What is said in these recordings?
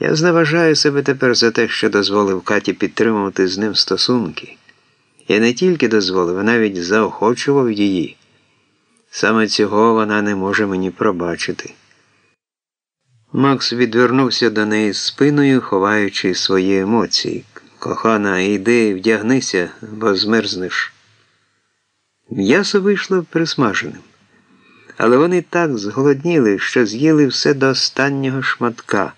Я зневажаю себе тепер за те, що дозволив Каті підтримувати з ним стосунки. Я не тільки дозволив, а навіть заохочував її. Саме цього вона не може мені пробачити. Макс відвернувся до неї спиною, ховаючи свої емоції. Кохана, іди, вдягнися, бо змерзнеш. М'ясо вийшло присмаженим. Але вони так зголодніли, що з'їли все до останнього шматка.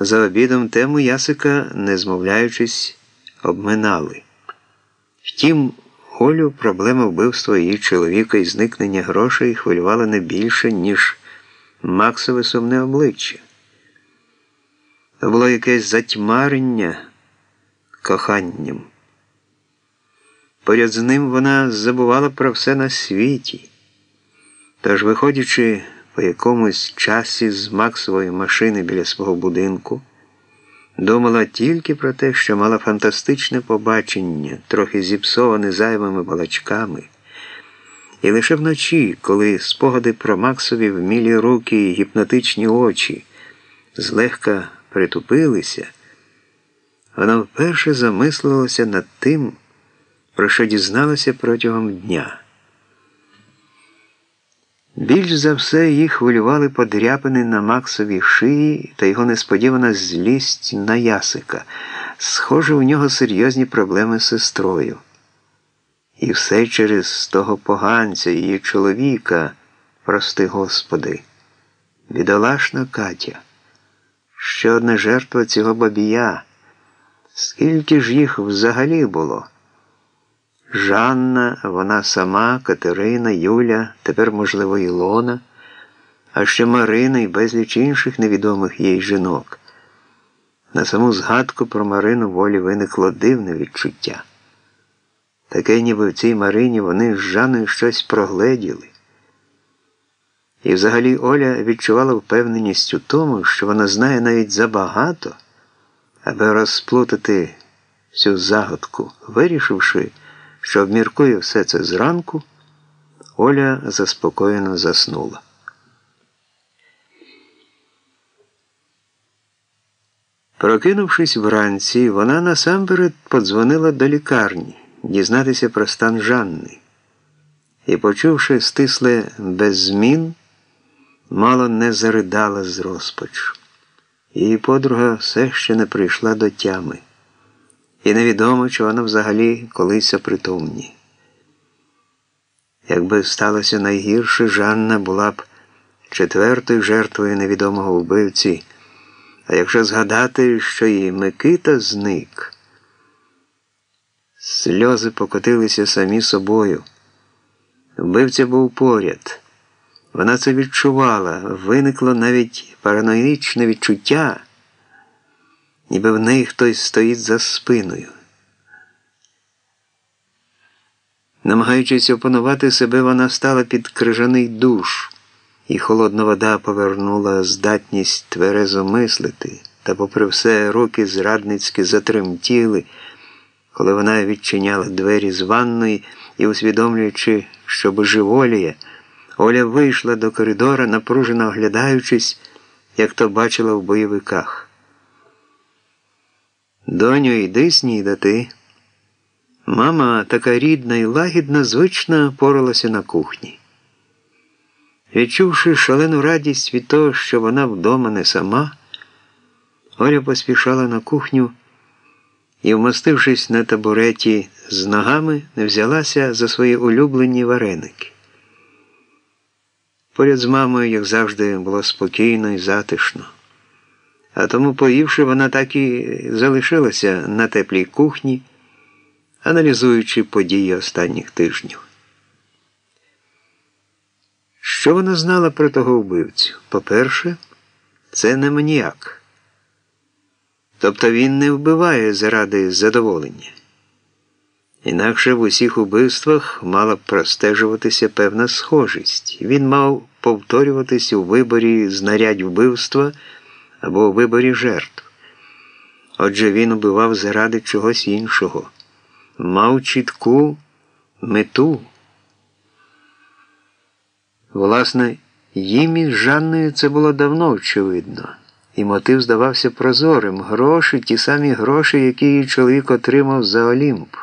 За обідом тему ясика, не змовляючись, обминали. Втім, Олю проблема вбивства її чоловіка і зникнення грошей хвилювала не більше, ніж Максове сумне обличчя. То було якесь затьмарення коханням. Поряд з ним вона забувала про все на світі. Тож, виходячи по якомусь часі з Максової машини біля свого будинку, думала тільки про те, що мала фантастичне побачення, трохи зіпсоване зайвими балачками. І лише вночі, коли спогади про Максові вмілі руки і гіпнотичні очі злегка притупилися, вона вперше замислилася над тим, про що дізналася протягом дня. Більш за все їх хвилювали подряпини на Максовій шиї та його несподівана злість на ясика. Схоже, у нього серйозні проблеми з сестрою. І все через того поганця, її чоловіка, прости Господи, бідолашна Катя. Ще одна жертва цього бабія. Скільки ж їх взагалі було? Жанна, вона сама, Катерина, Юля, тепер, можливо, Ілона, а ще Марина і безліч інших невідомих їй жінок. На саму згадку про Марину волі виникло дивне відчуття. Таке, ніби в цій Марині вони з Жанною щось прогледіли. І взагалі Оля відчувала впевненість у тому, що вона знає навіть забагато, аби розплутати всю загадку, вирішивши, що обміркує все це зранку, Оля заспокоєно заснула. Прокинувшись вранці, вона насамперед подзвонила до лікарні дізнатися про стан Жанни. І, почувши стисле без змін, мало не заридала з розпачу. Її подруга все ще не прийшла до тями, і невідомо, чи вона взагалі колись опритомні. Якби сталося найгірше, Жанна була б четвертою жертвою невідомого вбивці, а якщо згадати, що і Микита зник. Сльози покотилися самі собою. Вбивця був поряд. Вона це відчувала, виникло навіть параноїчне відчуття, ніби в неї хтось стоїть за спиною. Намагаючись опанувати себе, вона стала під крижаний душ, і холодна вода повернула здатність тверезо мислити, та, попри все, руки зрадницьки затремтіли коли вона відчиняла двері з ванної і, усвідомлюючи, що божеволіє, Оля вийшла до коридора, напружено оглядаючись, як то бачила в бойовиках. Доню, йди снідати. Мама, така рідна і лагідна, звично поралася на кухні. Відчувши шалену радість від того, що вона вдома не сама, Оля поспішала на кухню і, вмостившись на табуреті з ногами, не взялася за свої улюблені вареники. Поряд з мамою, як завжди, було спокійно і затишно. А тому, поївши, вона так і залишилася на теплій кухні, аналізуючи події останніх тижнів. Що вона знала про того вбивцю? По-перше, це не маніяк. Тобто він не вбиває заради задоволення. Інакше в усіх убивствах мала б простежуватися певна схожість. Він мав повторюватись у виборі знарядь вбивства або у виборі жертв. Отже, він убивав заради чогось іншого, мав чітку мету. Власне, їм із Жанною це було давно очевидно. і мотив здавався прозорим. Гроші, ті самі гроші, які її чоловік отримав за Олімп.